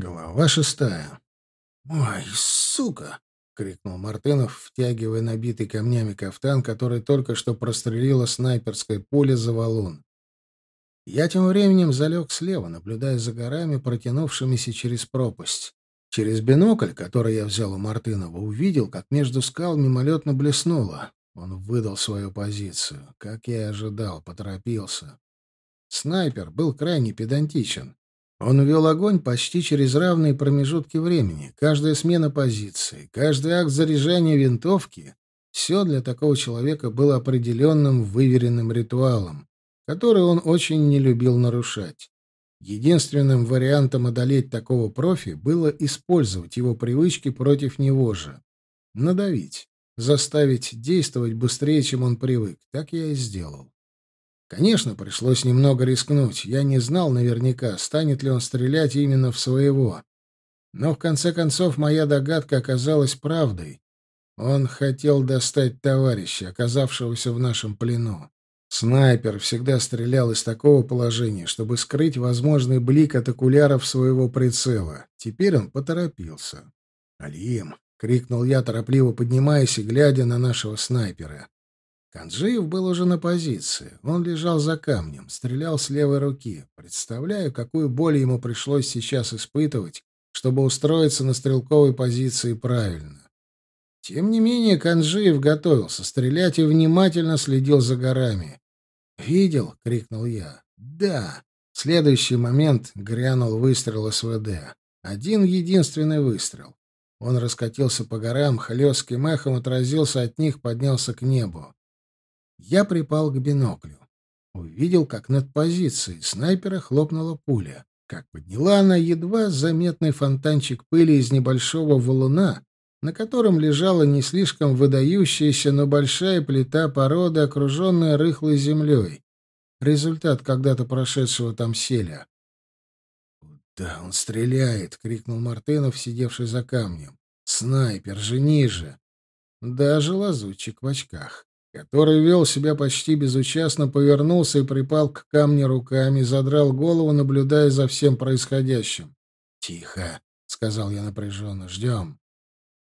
Глава шестая. «Ой, сука!» — крикнул Мартынов, втягивая набитый камнями кафтан, который только что прострелила снайперская пуля за валун. Я тем временем залег слева, наблюдая за горами, протянувшимися через пропасть. Через бинокль, который я взял у Мартынова, увидел, как между скал мимолетно блеснуло. Он выдал свою позицию. Как я и ожидал, поторопился. Снайпер был крайне педантичен. Он вел огонь почти через равные промежутки времени. Каждая смена позиции, каждый акт заряжания винтовки — все для такого человека было определенным выверенным ритуалом, который он очень не любил нарушать. Единственным вариантом одолеть такого профи было использовать его привычки против него же. Надавить, заставить действовать быстрее, чем он привык. Так я и сделал. Конечно, пришлось немного рискнуть. Я не знал наверняка, станет ли он стрелять именно в своего. Но в конце концов моя догадка оказалась правдой. Он хотел достать товарища, оказавшегося в нашем плену. Снайпер всегда стрелял из такого положения, чтобы скрыть возможный блик от окуляров своего прицела. Теперь он поторопился. «Алим!» — крикнул я, торопливо поднимаясь и глядя на нашего снайпера. Канджиев был уже на позиции. Он лежал за камнем, стрелял с левой руки. Представляю, какую боль ему пришлось сейчас испытывать, чтобы устроиться на стрелковой позиции правильно. Тем не менее, Канджиев готовился стрелять и внимательно следил за горами. «Видел?» — крикнул я. «Да!» В следующий момент грянул выстрел СВД. Один единственный выстрел. Он раскатился по горам, хлестким эхом отразился от них, поднялся к небу. Я припал к биноклю. Увидел, как над позицией снайпера хлопнула пуля. Как подняла она едва заметный фонтанчик пыли из небольшого валуна, на котором лежала не слишком выдающаяся, но большая плита породы, окруженная рыхлой землей. Результат когда-то прошедшего там селя. «Куда он стреляет?» — крикнул Мартынов, сидевший за камнем. «Снайпер же ниже!» Даже лазутчик в очках который вел себя почти безучастно, повернулся и припал к камню руками, задрал голову, наблюдая за всем происходящим. «Тихо», — сказал я напряженно, — «ждем».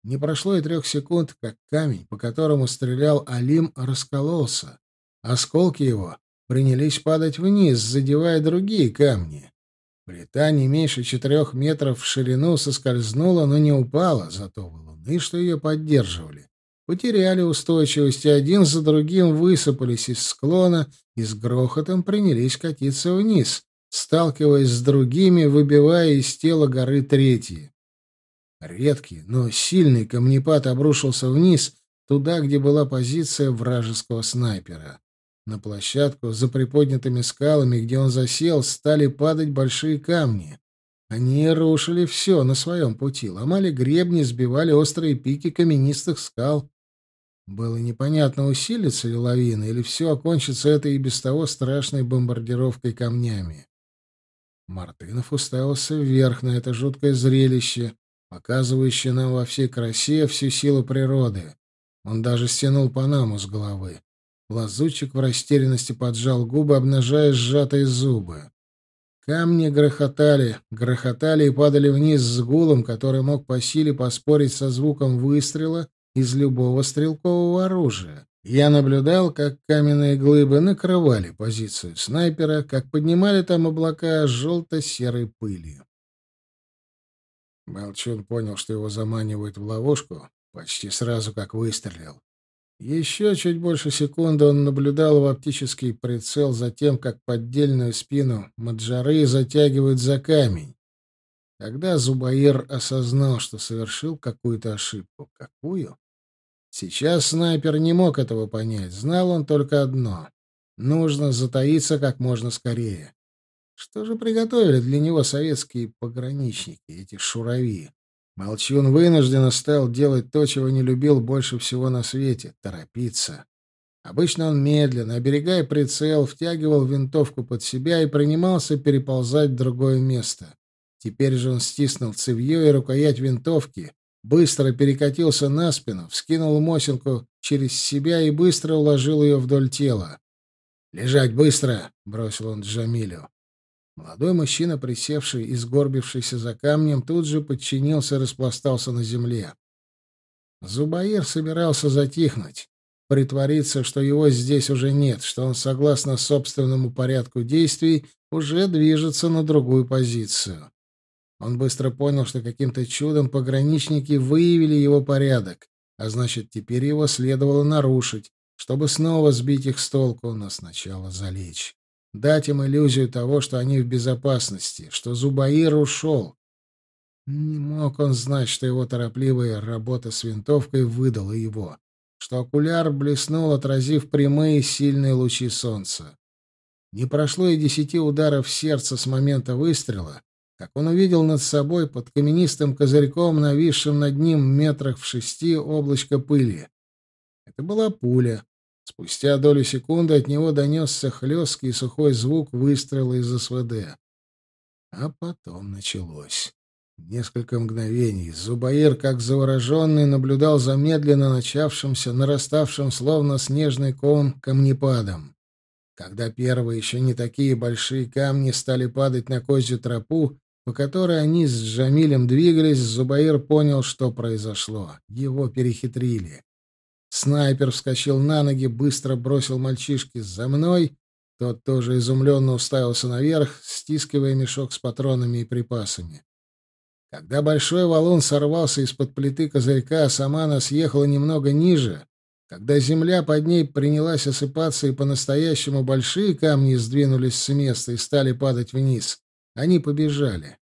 Не прошло и трех секунд, как камень, по которому стрелял Алим, раскололся. Осколки его принялись падать вниз, задевая другие камни. Плита не меньше четырех метров в ширину соскользнула, но не упала, зато валуны, что ее поддерживали, потеряли устойчивость и один за другим высыпались из склона и с грохотом принялись катиться вниз, сталкиваясь с другими, выбивая из тела горы третьи. Редкий, но сильный камнепад обрушился вниз, туда, где была позиция вражеского снайпера. На площадку за приподнятыми скалами, где он засел, стали падать большие камни. Они рушили все на своем пути, ломали гребни, сбивали острые пики каменистых скал. Было непонятно, усилится ли лавина, или все окончится этой и без того страшной бомбардировкой камнями. Мартынов уставился вверх на это жуткое зрелище, показывающее нам во всей красе всю силу природы. Он даже стянул панаму с головы. Лазутчик в растерянности поджал губы, обнажая сжатые зубы. Камни грохотали, грохотали и падали вниз с гулом, который мог по силе поспорить со звуком выстрела из любого стрелкового оружия. Я наблюдал, как каменные глыбы накрывали позицию снайпера, как поднимали там облака желто-серой пыли. Молчун понял, что его заманивают в ловушку, почти сразу как выстрелил. Еще чуть больше секунды он наблюдал в оптический прицел за тем, как поддельную спину Маджары затягивают за камень. Когда Зубаир осознал, что совершил какую-то ошибку. Какую? Сейчас снайпер не мог этого понять. Знал он только одно. Нужно затаиться как можно скорее. Что же приготовили для него советские пограничники, эти шурави? Молчун вынужденно стал делать то, чего не любил больше всего на свете — торопиться. Обычно он медленно, оберегая прицел, втягивал винтовку под себя и принимался переползать в другое место. Теперь же он стиснул цевьё и рукоять винтовки, быстро перекатился на спину, вскинул Мосинку через себя и быстро уложил ее вдоль тела. «Лежать быстро!» — бросил он Джамилю. Молодой мужчина, присевший и сгорбившийся за камнем, тут же подчинился и распластался на земле. Зубаир собирался затихнуть, притвориться, что его здесь уже нет, что он, согласно собственному порядку действий, уже движется на другую позицию. Он быстро понял, что каким-то чудом пограничники выявили его порядок, а значит, теперь его следовало нарушить, чтобы снова сбить их с толку, но сначала залечь. Дать им иллюзию того, что они в безопасности, что Зубаир ушел. Не мог он знать, что его торопливая работа с винтовкой выдала его, что окуляр блеснул, отразив прямые сильные лучи солнца. Не прошло и десяти ударов сердца с момента выстрела, как он увидел над собой под каменистым козырьком, нависшим над ним метрах в шести, облачко пыли. Это была пуля. Спустя долю секунды от него донесся хлесткий сухой звук выстрела из СВД. А потом началось. Несколько мгновений Зубаир, как завороженный, наблюдал за медленно начавшимся, нараставшим словно снежный ком, камнепадом. Когда первые, еще не такие большие камни стали падать на козью тропу, по которой они с Джамилем двигались, Зубаир понял, что произошло. Его перехитрили. Снайпер вскочил на ноги, быстро бросил мальчишки за мной. Тот тоже изумленно уставился наверх, стискивая мешок с патронами и припасами. Когда большой валун сорвался из-под плиты козырька, а сама она съехала немного ниже, когда земля под ней принялась осыпаться и по-настоящему большие камни сдвинулись с места и стали падать вниз, они побежали.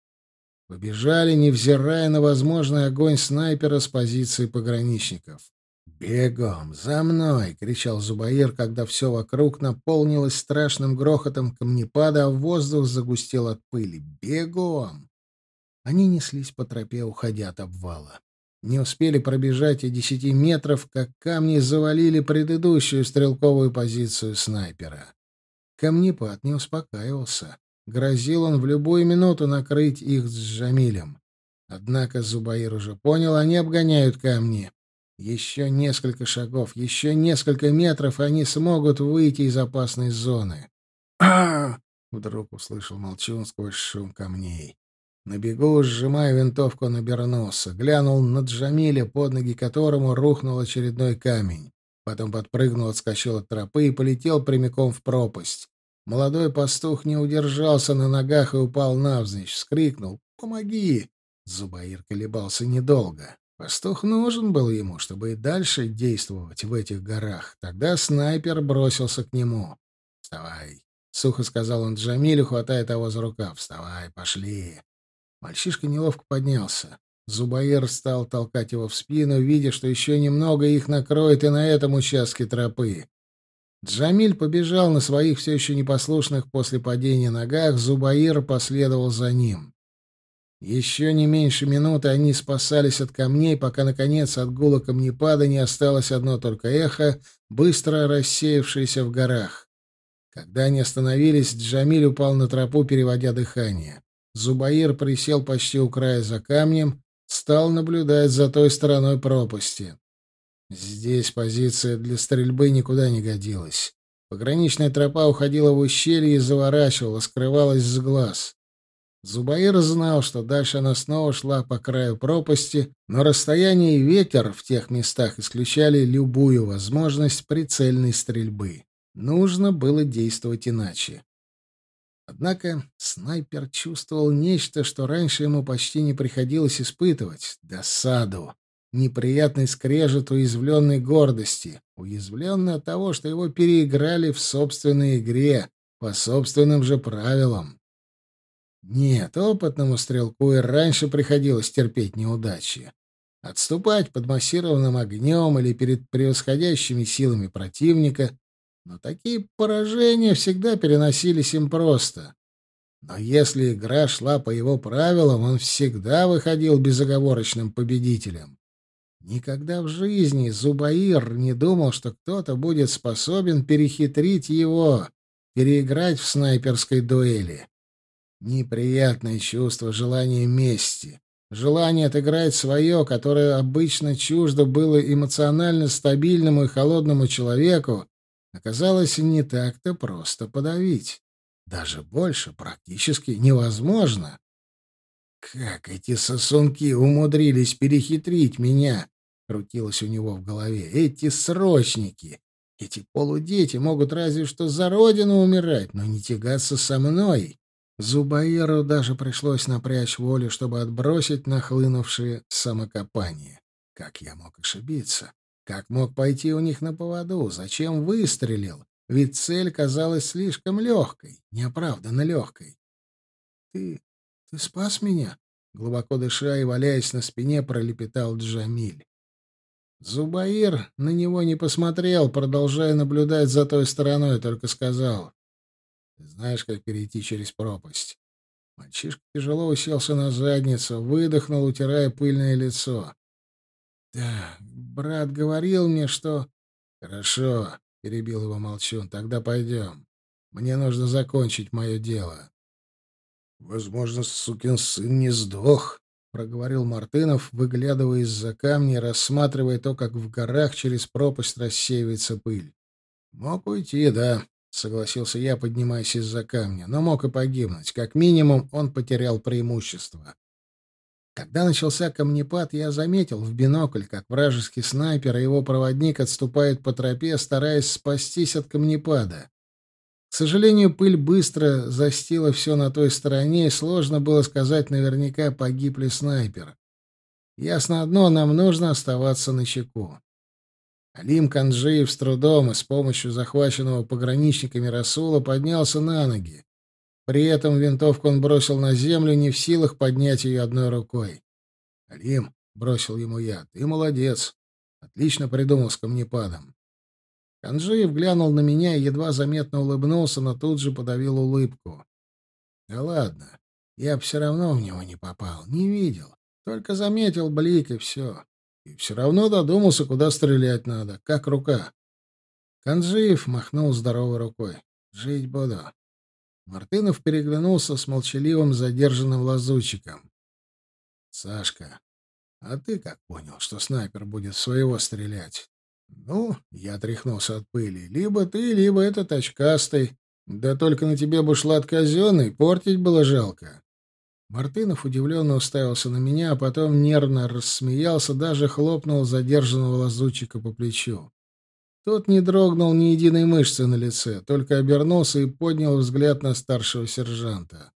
Побежали, невзирая на возможный огонь снайпера с позиции пограничников. «Бегом! За мной!» — кричал Зубаир, когда все вокруг наполнилось страшным грохотом камнепада, а воздух загустел от пыли. «Бегом!» Они неслись по тропе, уходя от обвала. Не успели пробежать и десяти метров, как камни завалили предыдущую стрелковую позицию снайпера. Камнепад не успокаивался. Грозил он в любую минуту накрыть их с Джамилем. Однако Зубаир уже понял, они обгоняют камни. Еще несколько шагов, еще несколько метров, они смогут выйти из опасной зоны. а Вдруг услышал Молчун сквозь шум камней. На бегу, сжимая винтовку, он обернулся. Глянул на Джамиля, под ноги которому рухнул очередной камень. Потом подпрыгнул, отскочил от тропы и полетел прямиком в пропасть. Молодой пастух не удержался на ногах и упал навзничь. Вскрикнул «Помоги!». Зубаир колебался недолго. Пастух нужен был ему, чтобы и дальше действовать в этих горах. Тогда снайпер бросился к нему. «Вставай!» — сухо сказал он Джамилю, хватая того за рукав. «Вставай, пошли!» Мальчишка неловко поднялся. Зубаир стал толкать его в спину, видя, что еще немного их накроет и на этом участке тропы. Джамиль побежал на своих все еще непослушных после падения ногах, Зубаир последовал за ним. Еще не меньше минуты они спасались от камней, пока, наконец, от гула камнепада не осталось одно только эхо, быстро рассеявшееся в горах. Когда они остановились, Джамиль упал на тропу, переводя дыхание. Зубаир присел почти у края за камнем, стал наблюдать за той стороной пропасти. Здесь позиция для стрельбы никуда не годилась. Пограничная тропа уходила в ущелье и заворачивала, скрывалась с глаз. Зубаир знал, что дальше она снова шла по краю пропасти, но расстояние и ветер в тех местах исключали любую возможность прицельной стрельбы. Нужно было действовать иначе. Однако снайпер чувствовал нечто, что раньше ему почти не приходилось испытывать — досаду неприятный скрежет уязвленной гордости, уязвленный от того, что его переиграли в собственной игре, по собственным же правилам. Нет, опытному стрелку и раньше приходилось терпеть неудачи. Отступать под массированным огнем или перед превосходящими силами противника, но такие поражения всегда переносились им просто. Но если игра шла по его правилам, он всегда выходил безоговорочным победителем. Никогда в жизни Зубаир не думал, что кто-то будет способен перехитрить его, переиграть в снайперской дуэли. Неприятное чувство желания мести, желание отыграть свое, которое обычно чуждо было эмоционально стабильному и холодному человеку, оказалось не так-то просто подавить. Даже больше практически невозможно. Как эти сосунки умудрились перехитрить меня? Крутилось у него в голове. Эти срочники! Эти полудети могут разве что за родину умирать, но не тягаться со мной. Зубаиру даже пришлось напрячь волю, чтобы отбросить нахлынувшие самокопание. Как я мог ошибиться? Как мог пойти у них на поводу? Зачем выстрелил? Ведь цель казалась слишком легкой, неоправданно легкой. — Ты... ты спас меня? — глубоко дыша и валяясь на спине, пролепетал Джамиль. Зубаир на него не посмотрел, продолжая наблюдать за той стороной, только сказал. «Ты знаешь, как перейти через пропасть?» Мальчишка тяжело уселся на задницу, выдохнул, утирая пыльное лицо. «Да, брат говорил мне, что...» «Хорошо», — перебил его молчун, — «тогда пойдем. Мне нужно закончить мое дело». «Возможно, сукин сын не сдох», — проговорил Мартынов, выглядывая из-за камня и рассматривая то, как в горах через пропасть рассеивается пыль. «Мог уйти, да», — согласился я, поднимаясь из-за камня, — «но мог и погибнуть. Как минимум, он потерял преимущество». Когда начался камнепад, я заметил в бинокль, как вражеский снайпер и его проводник отступают по тропе, стараясь спастись от камнепада. К сожалению, пыль быстро застила все на той стороне, и сложно было сказать наверняка, погиб ли снайпер. Ясно одно, нам нужно оставаться на чеку. Алим Канджиев с трудом и с помощью захваченного пограничниками Расула поднялся на ноги. При этом винтовку он бросил на землю, не в силах поднять ее одной рукой. «Алим», — бросил ему я, — «ты молодец. Отлично придумал с камнепадом. Канжиев глянул на меня и едва заметно улыбнулся, но тут же подавил улыбку. «Да ладно, я все равно в него не попал, не видел. Только заметил блик, и все. И все равно додумался, куда стрелять надо, как рука». Канжиев махнул здоровой рукой. «Жить буду». Мартынов переглянулся с молчаливым задержанным лазутчиком. «Сашка, а ты как понял, что снайпер будет своего стрелять?» «Ну, я тряхнулся от пыли. Либо ты, либо этот очкастый. Да только на тебе бушлат казенный, портить было жалко». Мартынов удивленно уставился на меня, а потом нервно рассмеялся, даже хлопнул задержанного лазутчика по плечу. Тот не дрогнул ни единой мышцы на лице, только обернулся и поднял взгляд на старшего сержанта.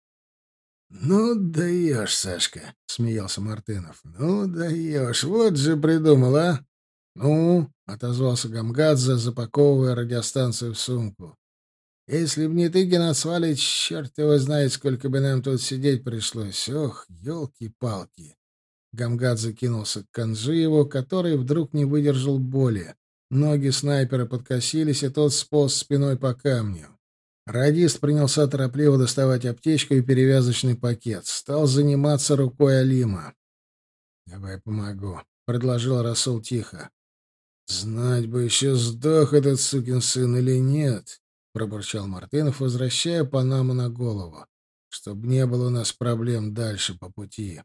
«Ну, даешь, Сашка», — смеялся Мартынов. «Ну, даешь, вот же придумал, а? «Ну?» — отозвался Гамгадзе, запаковывая радиостанцию в сумку. «Если б не ты, Геннадсвалич, черт его знает, сколько бы нам тут сидеть пришлось. Ох, елки-палки!» Гамгадзе кинулся к Канжиеву, который вдруг не выдержал боли. Ноги снайпера подкосились, и тот сполз спиной по камню. Радист принялся торопливо доставать аптечку и перевязочный пакет. Стал заниматься рукой Алима. «Давай помогу», — предложил Расул тихо. «Знать бы еще, сдох этот сукин сын или нет», — пробурчал Мартынов, возвращая Панаму на голову, «чтоб не было у нас проблем дальше по пути».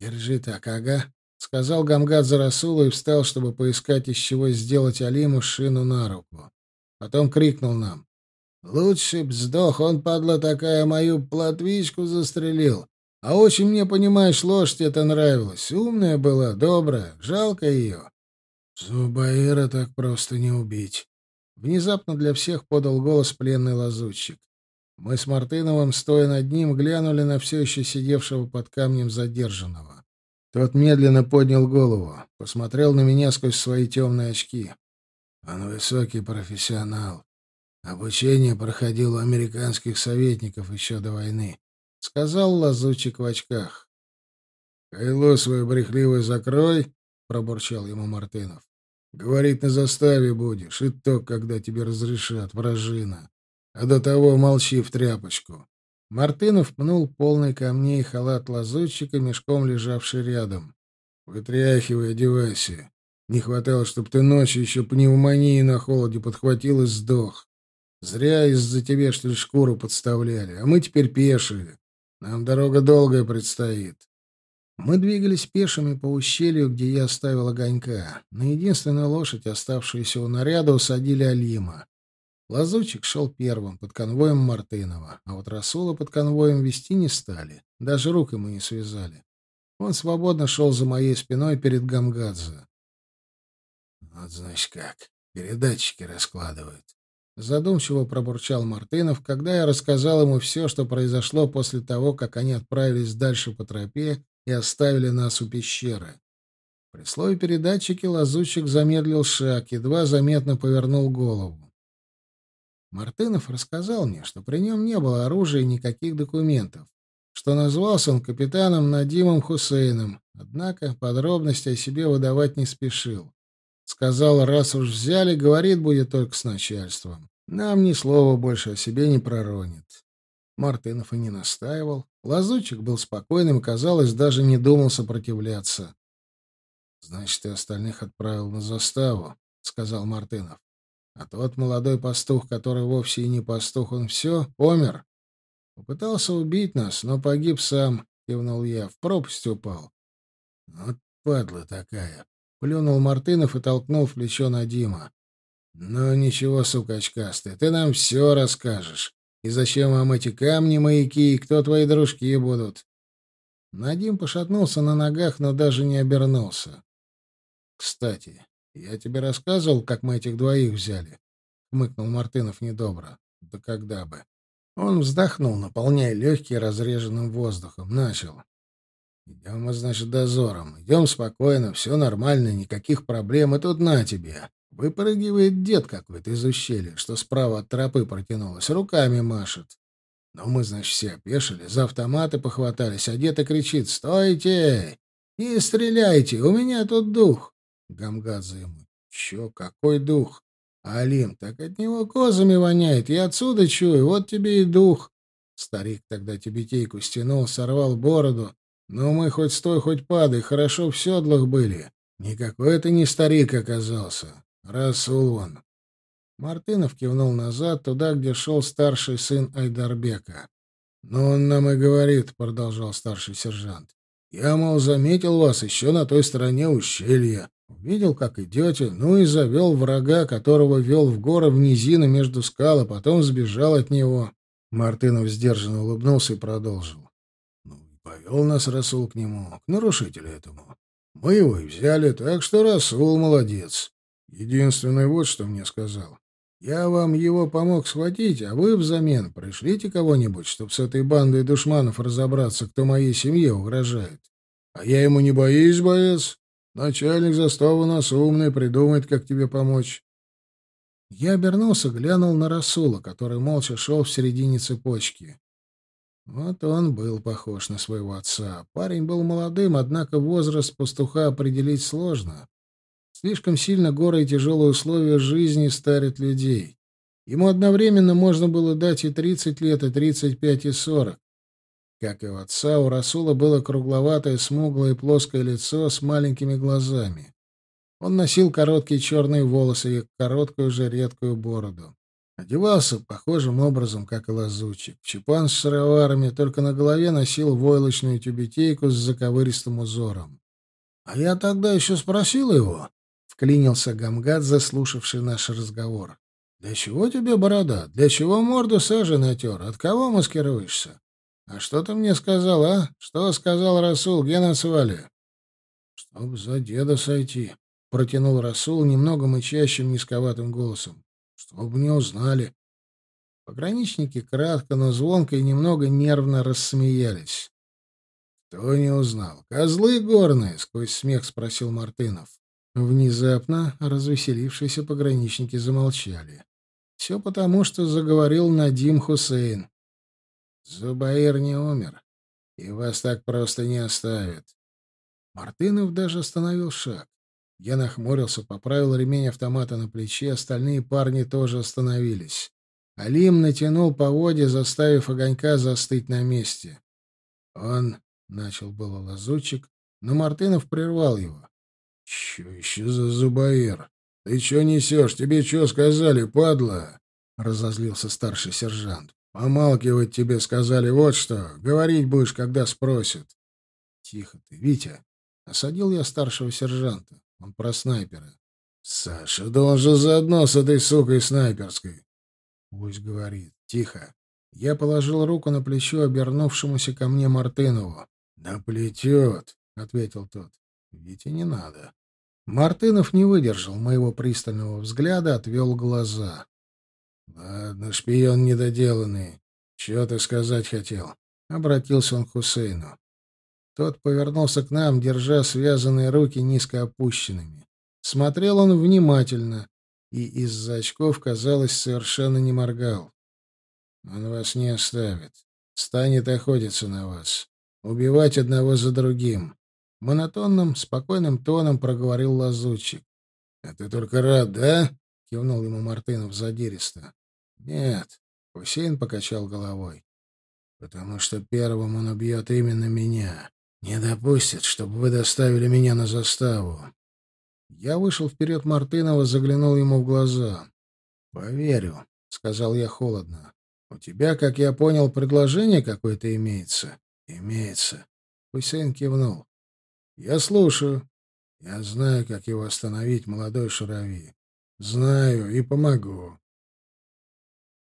«Держи так, ага», — сказал Гамгад Расулу и встал, чтобы поискать, из чего сделать Алиму шину на руку. Потом крикнул нам. «Лучше б сдох, он, падла такая, мою платвичку застрелил. А очень мне, понимаешь, лошадь это нравилась. Умная была, добрая, жалко ее. Зубаира так просто не убить. Внезапно для всех подал голос пленный лазутчик. Мы с Мартыновым, стоя над ним, глянули на все еще сидевшего под камнем задержанного. Тот медленно поднял голову, посмотрел на меня сквозь свои темные очки. Он высокий профессионал. Обучение проходил у американских советников еще до войны, — сказал лазутчик в очках. — Кайло свое брехливое закрой, — пробурчал ему Мартынов. Говорить на заставе будешь, и то, когда тебе разрешат, вражина. А до того молчи в тряпочку. Мартынов пнул полный камней халат лазутчика, мешком лежавший рядом. Вытряхивай, одевайся. Не хватало, чтоб ты ночью еще пневмонии на холоде подхватил и сдох. Зря из-за тебя, что ли, шкуру подставляли. А мы теперь пешие. Нам дорога долгая предстоит. Мы двигались пешими по ущелью, где я оставил огонька. На единственную лошадь, оставшуюся у наряда, усадили Алима. Лазучик шел первым, под конвоем Мартынова, а вот Расула под конвоем вести не стали, даже рук ему не связали. Он свободно шел за моей спиной перед Гамгадзе. «Вот, значит, как, передатчики раскладывают», — задумчиво пробурчал Мартынов, когда я рассказал ему все, что произошло после того, как они отправились дальше по тропе и оставили нас у пещеры. При слове передатчики лазутчик замедлил шаг, едва заметно повернул голову. Мартынов рассказал мне, что при нем не было оружия и никаких документов, что назвался он капитаном Надимом Хусейном, однако подробности о себе выдавать не спешил. Сказал, раз уж взяли, говорит будет только с начальством. Нам ни слова больше о себе не проронит. Мартынов и не настаивал. Лазутчик был спокойным казалось, даже не думал сопротивляться. — Значит, ты остальных отправил на заставу, — сказал Мартынов. — А тот молодой пастух, который вовсе и не пастух, он все, помер. Попытался убить нас, но погиб сам, — кивнул я, — в пропасть упал. — Вот падла такая, — плюнул Мартынов и толкнул в плечо Надима. — Ну, ничего, сука очкастый, ты нам все расскажешь. И зачем вам эти камни-маяки, и кто твои дружки будут? Надим пошатнулся на ногах, но даже не обернулся. «Кстати, я тебе рассказывал, как мы этих двоих взяли?» — хмыкнул Мартынов недобро. «Да когда бы?» Он вздохнул, наполняя легкие разреженным воздухом. Начал. «Идем мы, значит, дозором. Идем спокойно, все нормально, никаких проблем. И тут на тебе. Выпрыгивает дед какой-то из ущелья, что справа от тропы протянулось, руками машет. Но мы, значит, все опешили, за автоматы похватались, а дед и кричит «Стойте! Не стреляйте! У меня тут дух!» Гамгадзе ему. Чё, какой дух? Алим, так от него козами воняет. Я отсюда чую, вот тебе и дух. Старик тогда тибетейку стянул, сорвал бороду. Но мы хоть стой, хоть падай, хорошо в седлах были. Никакой это не старик оказался. Расул он. Мартынов кивнул назад, туда, где шел старший сын Айдарбека. «Ну, он нам и говорит», — продолжал старший сержант. «Я, мол, заметил вас еще на той стороне ущелья. Видел, как идете, ну и завел врага, которого вел в горы в низины между скал, а потом сбежал от него. Мартынов сдержанно улыбнулся и продолжил. Ну, повел нас Расул к нему, к нарушителю этому. Мы его и взяли, так что Расул молодец. Единственное вот, что мне сказал. Я вам его помог схватить, а вы взамен пришлите кого-нибудь, чтобы с этой бандой душманов разобраться, кто моей семье угрожает. А я ему не боюсь, боец. Начальник заставы у нас умный, придумает, как тебе помочь. Я обернулся, глянул на Расула, который молча шел в середине цепочки. Вот он был похож на своего отца. Парень был молодым, однако возраст пастуха определить сложно. Слишком сильно горы и тяжелые условия жизни старят людей. Ему одновременно можно было дать и 30 лет, и 35, и 40. Как и у отца, у Расула было кругловатое, смуглое, плоское лицо с маленькими глазами. Он носил короткие черные волосы и короткую же редкую бороду. Одевался похожим образом, как и лазучик. Чепан с шароварами, только на голове носил войлочную тюбетейку с заковыристым узором. — А я тогда еще спросил его, — вклинился Гамгад, заслушавший наш разговор. — Для чего тебе борода? Для чего морду сажи натер? От кого маскируешься? «А что ты мне сказал, а? Что сказал Расул? Где нас свали?» «Чтоб за деда сойти», — протянул Расул немного мычащим низковатым голосом. «Чтоб не узнали». Пограничники кратко, но звонко и немного нервно рассмеялись. «Кто не узнал? Козлы горные?» — сквозь смех спросил Мартынов. Внезапно развеселившиеся пограничники замолчали. Все потому, что заговорил Надим Хусейн. Зубаир не умер, и вас так просто не оставят. Мартынов даже остановил шаг. Я нахмурился, поправил ремень автомата на плече, остальные парни тоже остановились. Алим натянул поводья, заставив огонька застыть на месте. Он начал было лазутчик, но Мартынов прервал его. — Че еще за Зубаир? Ты че несешь? Тебе что сказали, падла? — разозлился старший сержант. Помалкивать тебе сказали вот что. Говорить будешь, когда спросят. Тихо ты, Витя. Осадил я старшего сержанта. Он про снайпера. Саша, да он же заодно с этой сукой снайперской. Пусть говорит. Тихо. Я положил руку на плечо обернувшемуся ко мне Мартынову. «Да плетет», — ответил тот. «Ведь и не надо». Мартынов не выдержал моего пристального взгляда, отвел глаза. «Ладно, шпион недоделанный. Чего ты сказать хотел?» — обратился он к Хусейну. Тот повернулся к нам, держа связанные руки низко опущенными. Смотрел он внимательно и из-за очков, казалось, совершенно не моргал. «Он вас не оставит. Станет охотиться на вас. Убивать одного за другим». Монотонным, спокойным тоном проговорил лазутчик. — А ты только рад, да? — кивнул ему Мартынов задиристо. — Нет, — Хусейн покачал головой. — Потому что первым он убьет именно меня. Не допустит, чтобы вы доставили меня на заставу. Я вышел вперед Мартынова, заглянул ему в глаза. — Поверю, — сказал я холодно. — У тебя, как я понял, предложение какое-то имеется? — Имеется. Хусейн кивнул. — Я слушаю. Я знаю, как его остановить, молодой Шурави. Знаю и помогу.